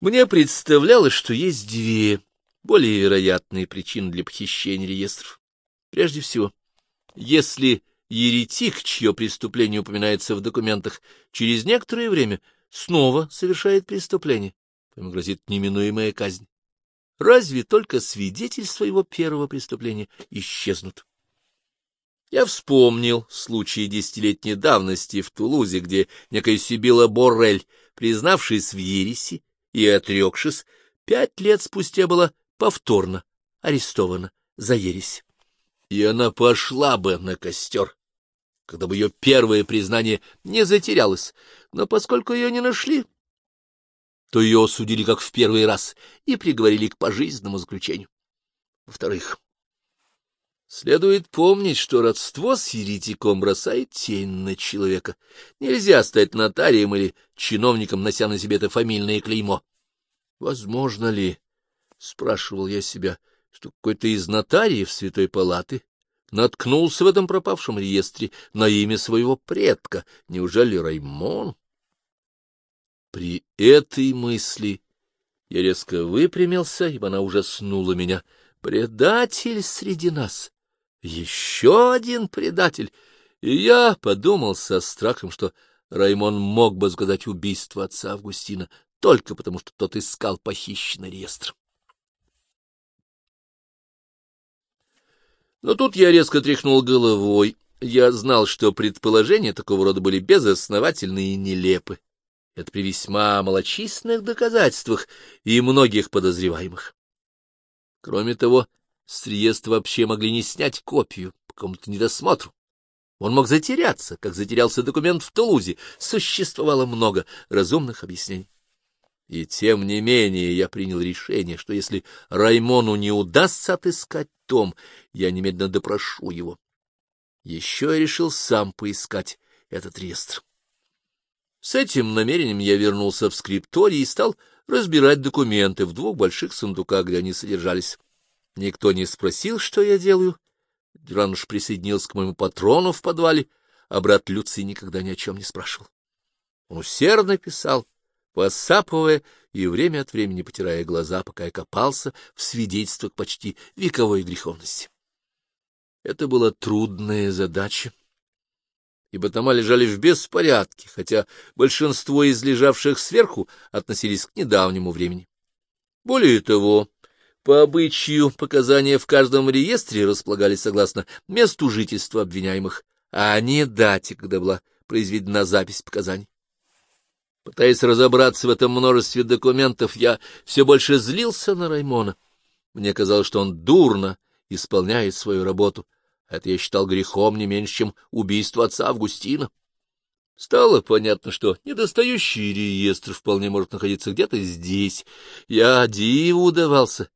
Мне представлялось, что есть две более вероятные причины для похищения реестров. Прежде всего, если еретик, чье преступление упоминается в документах, через некоторое время снова совершает преступление, ему грозит неминуемая казнь. Разве только свидетельства его первого преступления исчезнут? Я вспомнил случай десятилетней давности в Тулузе, где некая Сибила Боррель, признавшись в ереси и отрекшись, пять лет спустя была повторно арестована за ересь. И она пошла бы на костер, когда бы ее первое признание не затерялось, но поскольку ее не нашли, то ее осудили как в первый раз и приговорили к пожизненному заключению. Во-вторых, следует помнить, что родство с еретиком бросает тень на человека. Нельзя стать нотарием или чиновником, нося на себе это фамильное клеймо. Возможно ли, — спрашивал я себя, — что какой-то из нотариев Святой Палаты наткнулся в этом пропавшем реестре на имя своего предка? Неужели Раймон? При этой мысли я резко выпрямился, ибо она ужаснула меня. Предатель среди нас! Еще один предатель! И я подумал со страхом, что Раймон мог бы сгадать убийство отца Августина только потому, что тот искал похищенный реестр. Но тут я резко тряхнул головой. Я знал, что предположения такого рода были безосновательны и нелепы. Это при весьма малочисленных доказательствах и многих подозреваемых. Кроме того, с реестра вообще могли не снять копию по какому-то недосмотру. Он мог затеряться, как затерялся документ в Тулузе. Существовало много разумных объяснений. И тем не менее я принял решение, что если Раймону не удастся отыскать том, я немедленно допрошу его. Еще я решил сам поискать этот реестр. С этим намерением я вернулся в скрипторий и стал разбирать документы в двух больших сундуках, где они содержались. Никто не спросил, что я делаю. Дюранш присоединился к моему патрону в подвале, а брат Люций никогда ни о чем не спрашивал. Он усердно писал, посапывая и время от времени потирая глаза, пока я копался в свидетельствах почти вековой греховности. Это была трудная задача ибо тома лежали в беспорядке, хотя большинство из лежавших сверху относились к недавнему времени. Более того, по обычаю показания в каждом реестре располагались согласно месту жительства обвиняемых, а не дате, когда была произведена запись показаний. Пытаясь разобраться в этом множестве документов, я все больше злился на Раймона. Мне казалось, что он дурно исполняет свою работу — это я считал грехом не меньше, чем убийство отца Августина. Стало понятно, что недостающий реестр вполне может находиться где-то здесь. Я диву удавался.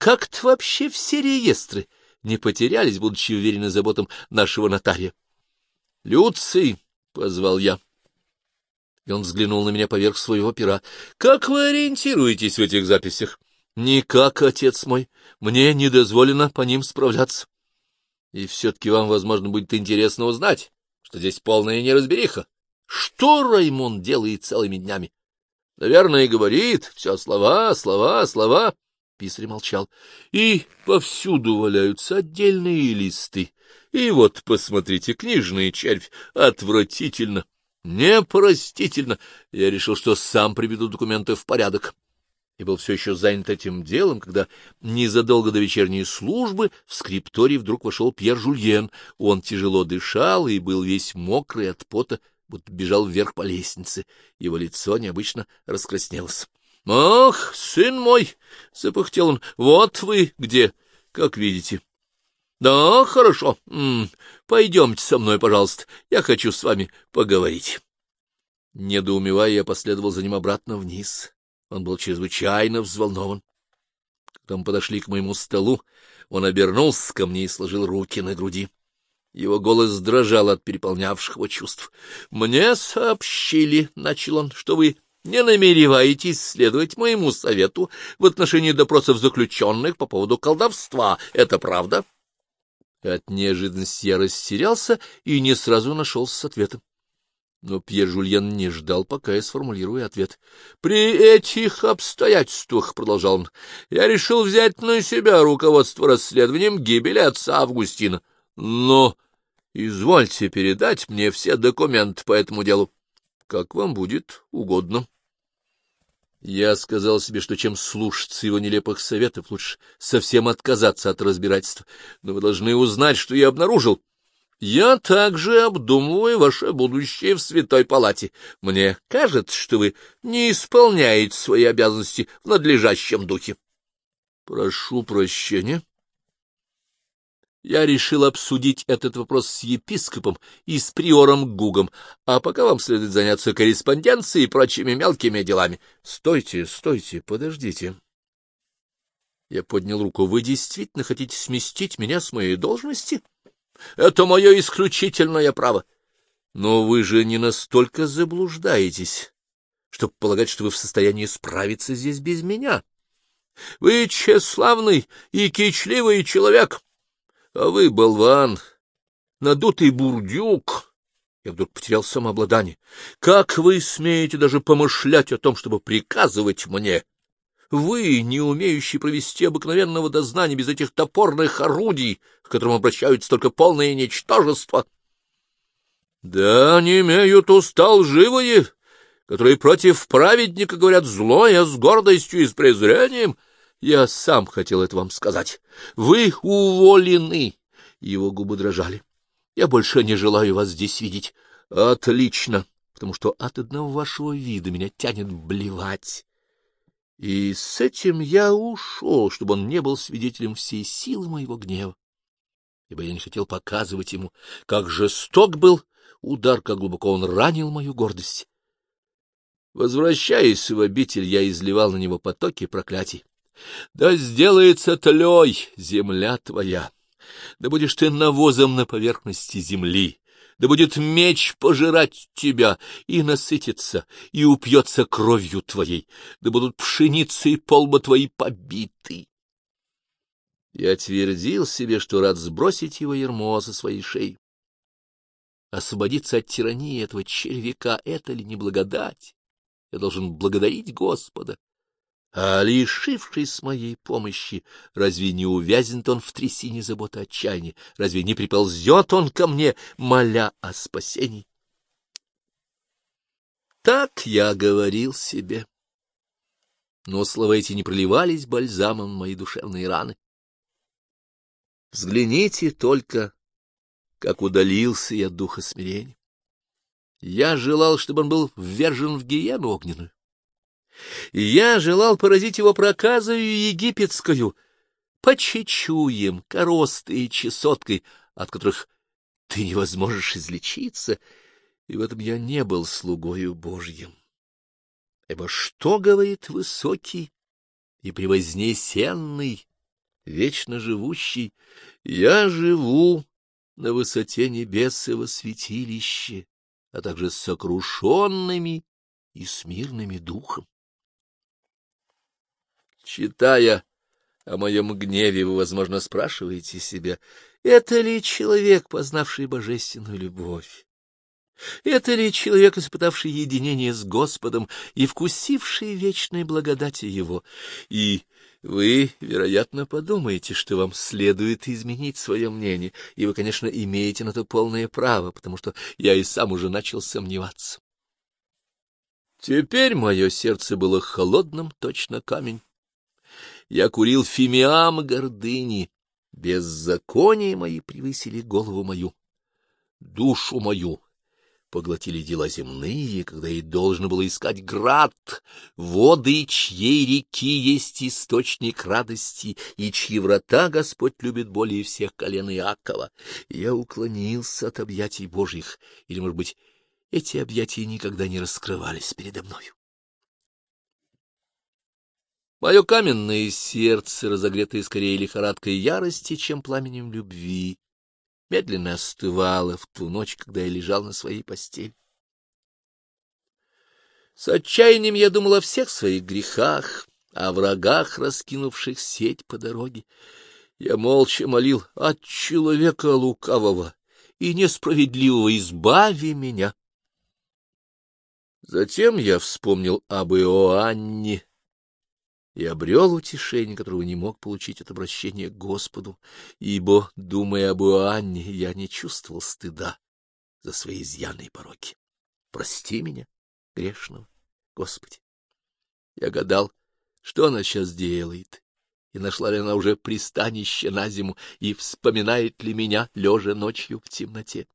Как-то вообще все реестры не потерялись, будучи уверены заботам нашего нотария. — Люций! — позвал я. И он взглянул на меня поверх своего пера. — Как вы ориентируетесь в этих записях? — Никак, отец мой. Мне не дозволено по ним справляться. И все-таки вам, возможно, будет интересно узнать, что здесь полная неразбериха. Что Раймон делает целыми днями? Наверное, и говорит. Все слова, слова, слова. Писарь молчал. И повсюду валяются отдельные листы. И вот, посмотрите, книжный червь. Отвратительно. Непростительно. Я решил, что сам приведу документы в порядок и был все еще занят этим делом, когда незадолго до вечерней службы в скрипторий вдруг вошел Пьер Жульен. Он тяжело дышал и был весь мокрый от пота, будто бежал вверх по лестнице. Его лицо необычно раскраснелось. — Ах, сын мой! — запыхтел он. — Вот вы где, как видите. — Да, хорошо. М -м, пойдемте со мной, пожалуйста. Я хочу с вами поговорить. Недоумевая, я последовал за ним обратно вниз. Он был чрезвычайно взволнован. Когда мы подошли к моему столу, он обернулся ко мне и сложил руки на груди. Его голос дрожал от переполнявших его чувств. — Мне сообщили, — начал он, — что вы не намереваетесь следовать моему совету в отношении допросов заключенных по поводу колдовства. Это правда? От неожиданности я растерялся и не сразу нашелся с ответом. Но Пьер Жульен не ждал, пока я сформулирую ответ. — При этих обстоятельствах, — продолжал он, — я решил взять на себя руководство расследованием гибели отца Августина. Но извольте передать мне все документы по этому делу. Как вам будет угодно. Я сказал себе, что чем слушаться его нелепых советов, лучше совсем отказаться от разбирательства. Но вы должны узнать, что я обнаружил. Я также обдумываю ваше будущее в Святой Палате. Мне кажется, что вы не исполняете свои обязанности в надлежащем духе. Прошу прощения. Я решил обсудить этот вопрос с епископом и с приором Гугом, а пока вам следует заняться корреспонденцией и прочими мелкими делами. Стойте, стойте, подождите. Я поднял руку. Вы действительно хотите сместить меня с моей должности? — это мое исключительное право. Но вы же не настолько заблуждаетесь, чтобы полагать, что вы в состоянии справиться здесь без меня. Вы тщеславный и кичливый человек, а вы, болван, надутый бурдюк. Я вдруг потерял самообладание. Как вы смеете даже помышлять о том, чтобы приказывать мне? Вы, не умеющий провести обыкновенного дознания без этих топорных орудий, к которым обращаются только полное ничтожество. Да, они имеют уста лживые, которые против праведника говорят злое с гордостью и с презрением. Я сам хотел это вам сказать. Вы уволены. Его губы дрожали. Я больше не желаю вас здесь видеть. Отлично, потому что от одного вашего вида меня тянет блевать. И с этим я ушел, чтобы он не был свидетелем всей силы моего гнева, ибо я не хотел показывать ему, как жесток был удар, как глубоко он ранил мою гордость. Возвращаясь в обитель, я изливал на него потоки проклятий. Да сделается тлей земля твоя, да будешь ты навозом на поверхности земли, да будет меч пожирать тебя и насытиться, и упьется кровью твоей, да будут пшеницы и полба твои побиты. Я твердил себе, что рад сбросить его ермо со своей шеи. Освободиться от тирании этого червяка — это ли не благодать? Я должен благодарить Господа. А лишившись моей помощи, разве не увязнет он в трясине заботы отчаяния? Разве не приползет он ко мне, моля о спасении? Так я говорил себе. Но слова эти не проливались бальзамом мои душевные раны. Взгляните только, как удалился я от духа смирения. Я желал, чтобы он был ввержен в гиену огненную я желал поразить его проказою египетскую, по чечуям, коростой и чесоткой, от которых ты не возможешь излечиться, и в этом я не был слугою Божьим. Ибо что говорит высокий и превознесенный, вечно живущий, я живу на высоте небесного святилища, а также сокрушенными и смирными духом. Читая о моем гневе, вы, возможно, спрашиваете себя, это ли человек, познавший божественную любовь? Это ли человек, испытавший единение с Господом и вкусивший вечной благодати Его? И вы, вероятно, подумаете, что вам следует изменить свое мнение, и вы, конечно, имеете на то полное право, потому что я и сам уже начал сомневаться. Теперь мое сердце было холодным, точно камень. Я курил фимиам гордыни. Беззакония мои превысили голову мою. Душу мою поглотили дела земные, когда ей должно было искать град, воды, чьей реки есть источник радости, и чьи врата Господь любит более всех колен Иакова. Я уклонился от объятий Божьих, или, может быть, эти объятия никогда не раскрывались передо мною. Мое каменное сердце, разогретое скорее лихорадкой ярости, чем пламенем любви, медленно остывало в ту ночь, когда я лежал на своей постели. С отчаянием я думал о всех своих грехах, о врагах, раскинувших сеть по дороге. Я молча молил от человека лукавого и несправедливого избави меня. Затем я вспомнил об Иоанне и обрел утешение, которого не мог получить от обращения к Господу, ибо, думая об Иоанне, я не чувствовал стыда за свои изъяны пороки. Прости меня, грешного, Господи. Я гадал, что она сейчас делает, и нашла ли она уже пристанище на зиму, и вспоминает ли меня, лежа ночью в темноте.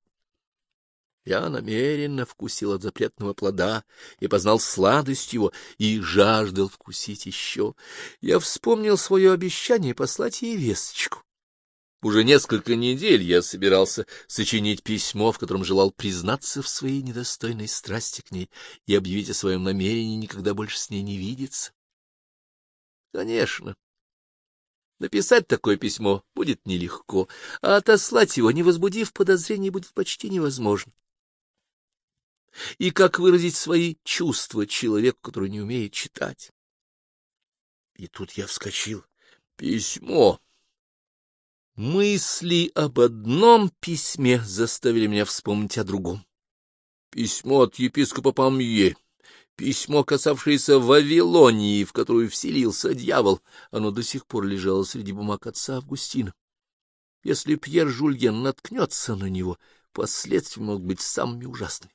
Я намеренно вкусил от запретного плода и познал сладость его, и жаждал вкусить еще. Я вспомнил свое обещание послать ей весточку. Уже несколько недель я собирался сочинить письмо, в котором желал признаться в своей недостойной страсти к ней и объявить о своем намерении никогда больше с ней не видеться. Конечно, написать такое письмо будет нелегко, а отослать его, не возбудив подозрений, будет почти невозможно. И как выразить свои чувства человеку, который не умеет читать? И тут я вскочил. Письмо! Мысли об одном письме заставили меня вспомнить о другом. Письмо от епископа Памье, письмо, касавшееся Вавилонии, в которую вселился дьявол, оно до сих пор лежало среди бумаг отца Августина. Если Пьер Жульен наткнется на него, последствия могут быть самыми ужасными.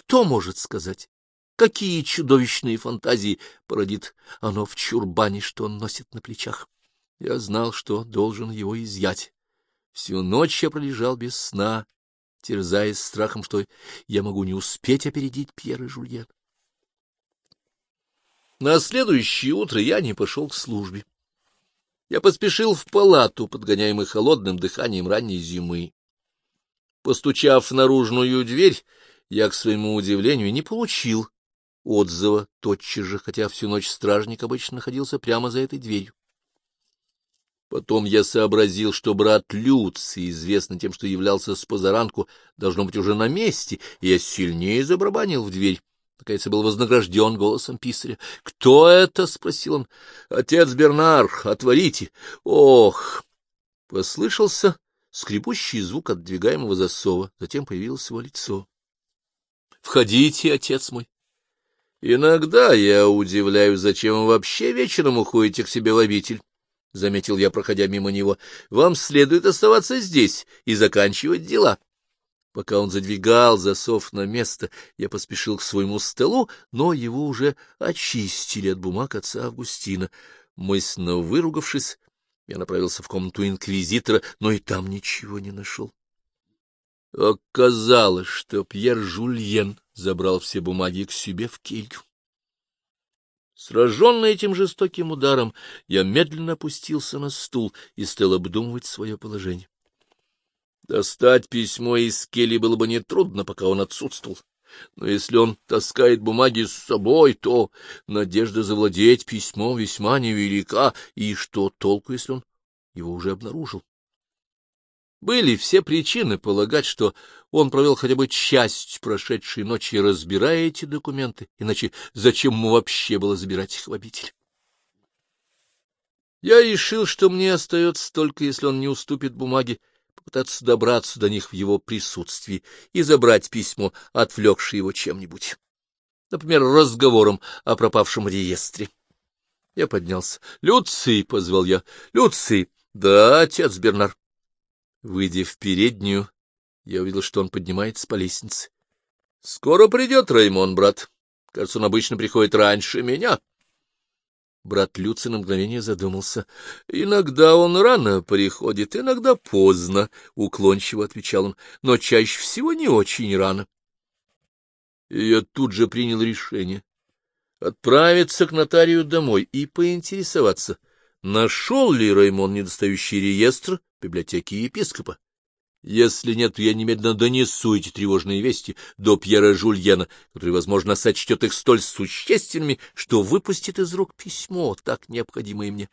Кто может сказать, какие чудовищные фантазии породит оно в чурбане, что он носит на плечах? Я знал, что должен его изъять. Всю ночь я пролежал без сна, терзаясь страхом, что я могу не успеть опередить Пьера Жульена. На следующее утро я не пошел к службе. Я поспешил в палату, подгоняемый холодным дыханием ранней зимы. Постучав в наружную дверь, я, к своему удивлению, не получил отзыва тотчас же, хотя всю ночь стражник обычно находился прямо за этой дверью. Потом я сообразил, что брат Люций, известный тем, что являлся с позаранку, должно быть уже на месте, и я сильнее забарабанил в дверь. Наконец, был вознагражден голосом писаря. — Кто это? — спросил он. — Отец Бернар, отворите. — Ох! Послышался скрипущий звук отдвигаемого засова, затем появилось его лицо. — Входите, отец мой. Иногда я удивляюсь, зачем вы вообще вечером уходите к себе в обитель. — заметил я, проходя мимо него, — вам следует оставаться здесь и заканчивать дела. Пока он задвигал засов на место, я поспешил к своему столу, но его уже очистили от бумаг отца Августина. Мысленно выругавшись, я направился в комнату инквизитора, но и там ничего не нашел. Оказалось, что Пьер Жульен забрал все бумаги к себе в келью. Сраженный этим жестоким ударом, я медленно опустился на стул и стал обдумывать свое положение. Достать письмо из кельи было бы нетрудно, пока он отсутствовал. Но если он таскает бумаги с собой, то надежда завладеть письмом весьма невелика, и что толку, если он его уже обнаружил? Были все причины полагать, что он провел хотя бы часть прошедшей ночи, разбирая эти документы, иначе зачем ему вообще было забирать их в обитель? Я решил, что мне остается только, если он не уступит бумаги, попытаться добраться до них в его присутствии и забрать письмо, отвлекшее его чем-нибудь. Например, разговором о пропавшем реестре. Я поднялся. — Люций! — позвал я. — Люций! — Да, отец Бернар. Выйдя в переднюю, я увидел, что он поднимается по лестнице. — Скоро придет Раймон, брат. Кажется, он обычно приходит раньше меня. Брат Люци на мгновение задумался. — Иногда он рано приходит, иногда поздно, — уклончиво отвечал он, — но чаще всего не очень рано. И я тут же принял решение отправиться к нотарию домой и поинтересоваться, нашел ли Раймон недостающий реестр библиотеки епископа. Если нет, то я немедленно донесу эти тревожные вести до Пьера Жульена, который, возможно, сочтет их столь существенными, что выпустит из рук письмо, так необходимое мне.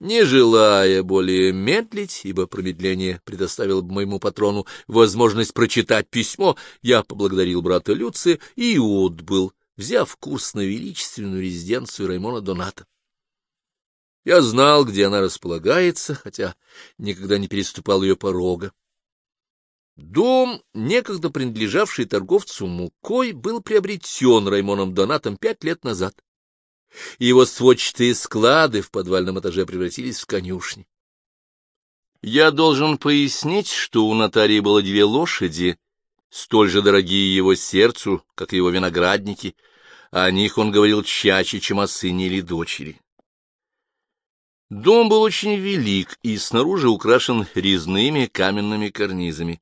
Не желая более медлить, ибо промедление предоставило бы моему патрону возможность прочитать письмо, я поблагодарил брата Люция и отбыл, взяв курс на величественную резиденцию Раймона Доната. Я знал, где она располагается, хотя никогда не переступал ее порога. Дом, некогда принадлежавший торговцу мукой, был приобретен Раймоном Донатом пять лет назад, его сводчатые склады в подвальном этаже превратились в конюшни. Я должен пояснить, что у нотарии было две лошади, столь же дорогие его сердцу, как и его виноградники, о них он говорил чаще, чем о сыне или дочери. Дом был очень велик и снаружи украшен резными каменными карнизами.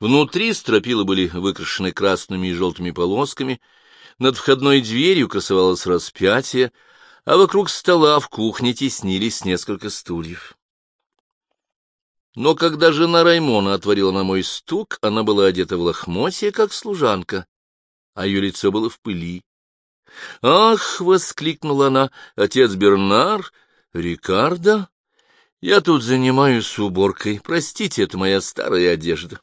Внутри стропила были выкрашены красными и желтыми полосками, над входной дверью красовалось распятие, а вокруг стола в кухне теснились несколько стульев. Но когда жена Раймона отворила на мой стук, она была одета в лохмотье, как служанка, а ее лицо было в пыли. «Ах!» — воскликнула она, — «отец Бернар, Рикардо, я тут занимаюсь уборкой, простите, это моя старая одежда».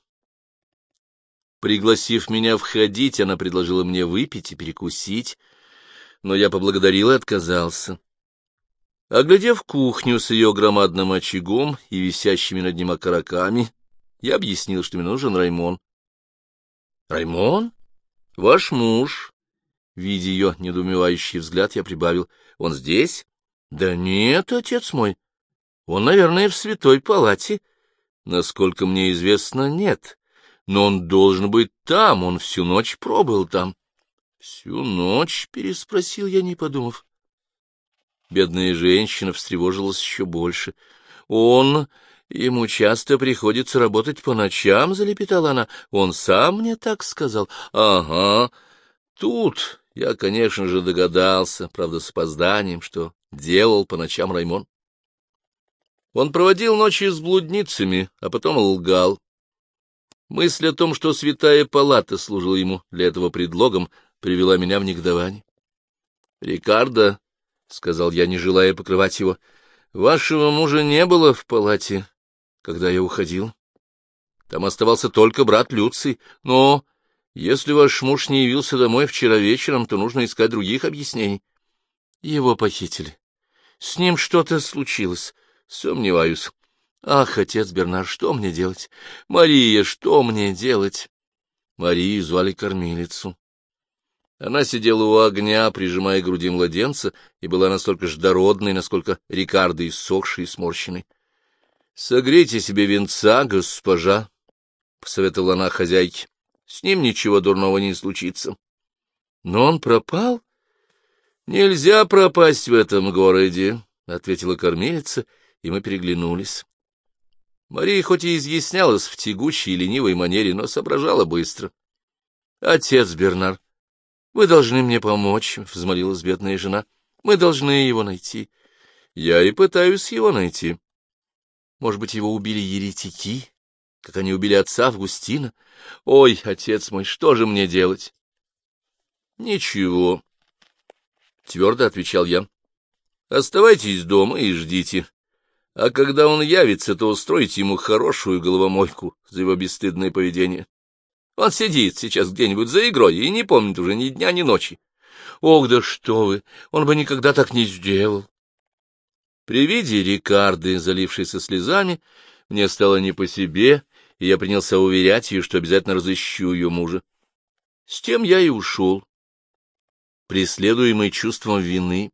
Пригласив меня входить, она предложила мне выпить и перекусить, но я поблагодарил и отказался. Оглядев кухню с ее громадным очагом и висящими над ним окороками, я объяснил, что мне нужен Раймон. — Раймон? Ваш муж? Видя ее недоумевающий взгляд, я прибавил. — Он здесь? — Да нет, отец мой. Он, наверное, в святой палате. Насколько мне известно, нет. Но он должен быть там, он всю ночь пробыл там. — Всю ночь? — переспросил я, не подумав. Бедная женщина встревожилась еще больше. — Он... Ему часто приходится работать по ночам, — залепетала она. Он сам мне так сказал. — Ага. Тут я, конечно же, догадался, правда, с опозданием, что делал по ночам Раймон. Он проводил ночи с блудницами, а потом лгал. Мысль о том, что святая палата служила ему для этого предлогом, привела меня в негодование. — Рикардо, — сказал я, не желая покрывать его, — вашего мужа не было в палате, когда я уходил. Там оставался только брат Люций, но если ваш муж не явился домой вчера вечером, то нужно искать других объяснений. Его похитили. С ним что-то случилось. Сомневаюсь. Ах, отец Бернар, что мне делать? Мария, что мне делать? Марию звали кормилицу. Она сидела у огня, прижимая к груди младенца, и была настолько ж дородной, насколько Рикардо иссохший и сморщенный. — Согрейте себе венца, госпожа, — посоветовала она хозяйке. — С ним ничего дурного не случится. — Но он пропал? — Нельзя пропасть в этом городе, — ответила кормилица, и мы переглянулись. Мария хоть и изъяснялась в тягучей и ленивой манере, но соображала быстро. — Отец Бернар, вы должны мне помочь, — взмолилась бедная жена. — Мы должны его найти. Я и пытаюсь его найти. Может быть, его убили еретики, как они убили отца Августина? Ой, отец мой, что же мне делать? — Ничего, — твердо отвечал я. — Оставайтесь дома и ждите. А когда он явится, то устройте ему хорошую головомойку за его бесстыдное поведение. Он сидит сейчас где-нибудь за игрой и не помнит уже ни дня, ни ночи. Ох, да что вы, он бы никогда так не сделал. При виде Рикарды, залившейся слезами, мне стало не по себе, и я принялся уверять ее, что обязательно разыщу ее мужа. С тем я и ушел, преследуемый чувством вины,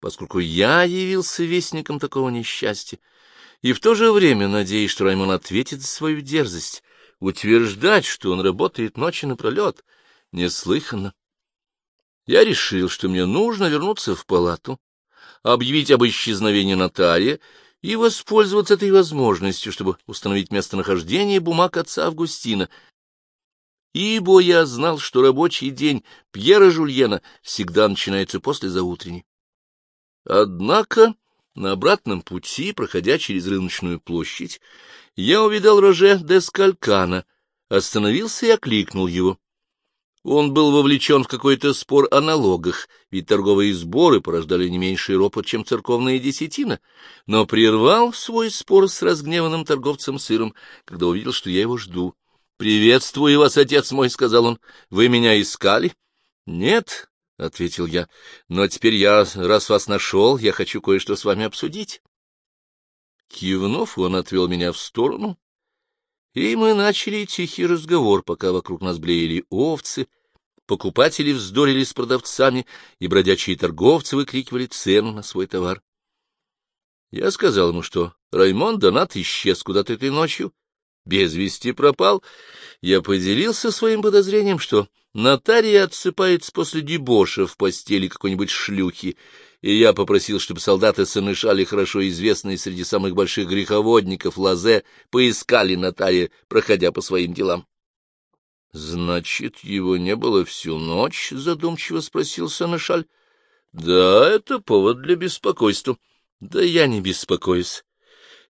поскольку я явился вестником такого несчастья, и в то же время надеюсь, что Раймон ответит за свою дерзость, утверждать, что он работает ночи напролет, неслыханно. Я решил, что мне нужно вернуться в палату, объявить об исчезновении нотария и воспользоваться этой возможностью, чтобы установить местонахождение бумаг отца Августина, ибо я знал, что рабочий день Пьера Жульена всегда начинается после заутренней. Однако на обратном пути, проходя через рыночную площадь, я увидал Роже де Скалькана, остановился и окликнул его. Он был вовлечен в какой-то спор о налогах, ведь торговые сборы порождали не меньший ропот, чем церковная десятина, но прервал свой спор с разгневанным торговцем сыром, когда увидел, что я его жду. — Приветствую вас, отец мой, — сказал он. — Вы меня искали? — Нет, — ответил я, — но теперь я, раз вас нашел, я хочу кое-что с вами обсудить. Кивнув, он отвел меня в сторону И мы начали тихий разговор, пока вокруг нас блеяли овцы, покупатели вздорили с продавцами, и бродячие торговцы выкрикивали цену на свой товар. Я сказал ему, что Раймон Донат исчез куда-то этой ночью, без вести пропал. Я поделился своим подозрением, что Наталья отсыпается после дебоша в постели какой-нибудь шлюхи, и я попросил, чтобы солдаты Сенешали, хорошо известные среди самых больших греховодников Лазе, поискали Наталья, проходя по своим делам. — Значит, его не было всю ночь? — задумчиво спросил Сенешаль. — Да, это повод для беспокойства. — Да я не беспокоюсь.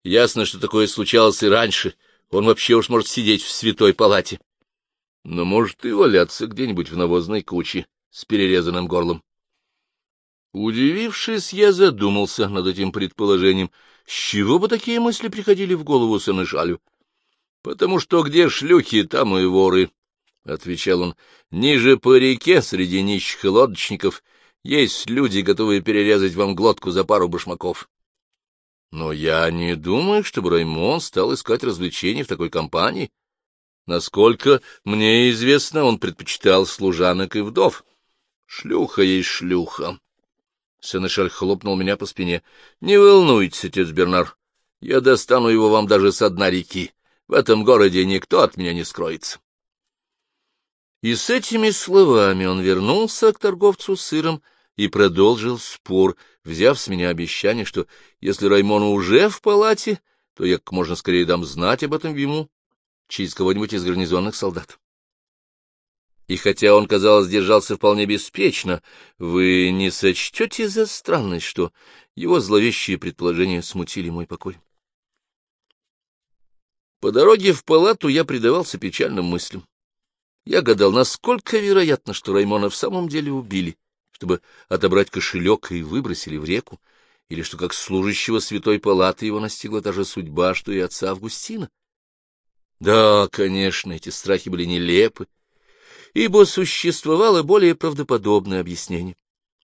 Ясно, что такое случалось и раньше. Он вообще уж может сидеть в святой палате. Но может и валяться где-нибудь в навозной куче с перерезанным горлом. Удивившись, я задумался над этим предположением. С чего бы такие мысли приходили в голову Сенешалю? — Потому что где шлюхи, там и воры, — отвечал он. — Ниже по реке, среди нищих и лодочников, есть люди, готовые перерезать вам глотку за пару башмаков. Но я не думаю, чтобы Раймон стал искать развлечений в такой компании. Насколько мне известно, он предпочитал служанок и вдов. Шлюха есть шлюха. Сенешаль хлопнул меня по спине. — Не волнуйтесь, отец Бернар, я достану его вам даже с дна реки. В этом городе никто от меня не скроется. И с этими словами он вернулся к торговцу сыром и продолжил спор, взяв с меня обещание, что если Раймон уже в палате, то я как можно скорее дам знать об этом ему через кого-нибудь из гарнизонных солдат. И хотя он, казалось, держался вполне беспечно, вы не сочтете за странность, что его зловещие предположения смутили мой покой. По дороге в палату я предавался печальным мыслям. Я гадал, насколько вероятно, что Раймона в самом деле убили, чтобы отобрать кошелек и выбросили в реку, или что как служащего святой палаты его настигла та же судьба, что и отца Августина. Да, конечно, эти страхи были нелепы, ибо существовало более правдоподобное объяснение.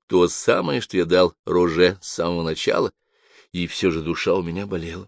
То самое, что я дал Роже с самого начала, и все же душа у меня болела.